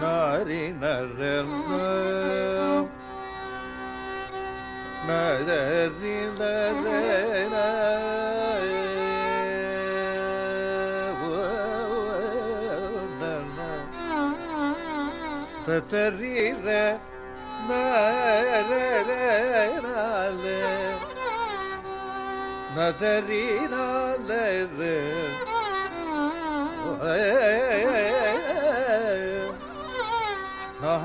நரி நர தரீர நதரீனால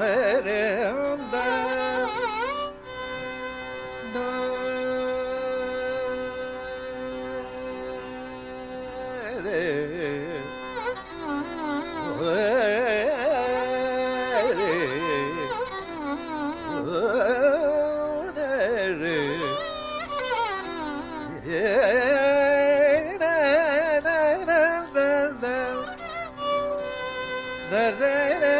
şehrinde da da da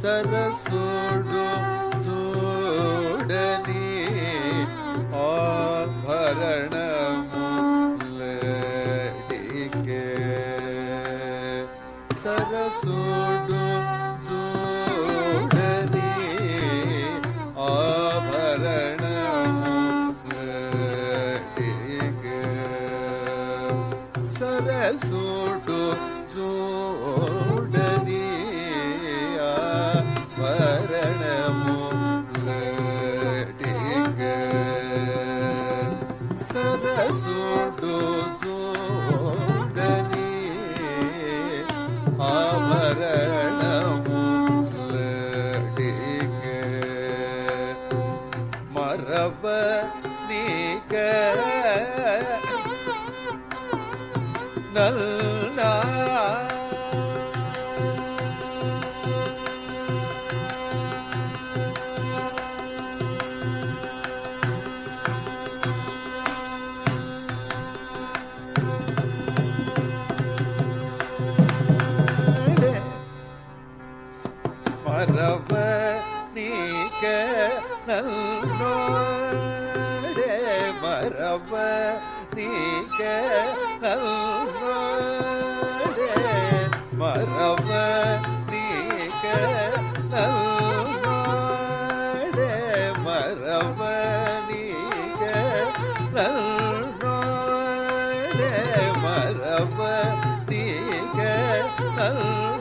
सरस्व sudo zu நல்லோடே மரப நீக்க நல்லோடே மரப நீக்க நல்லோடே மரப நீக்க நல்லோடே மரப நீக்க நல்ல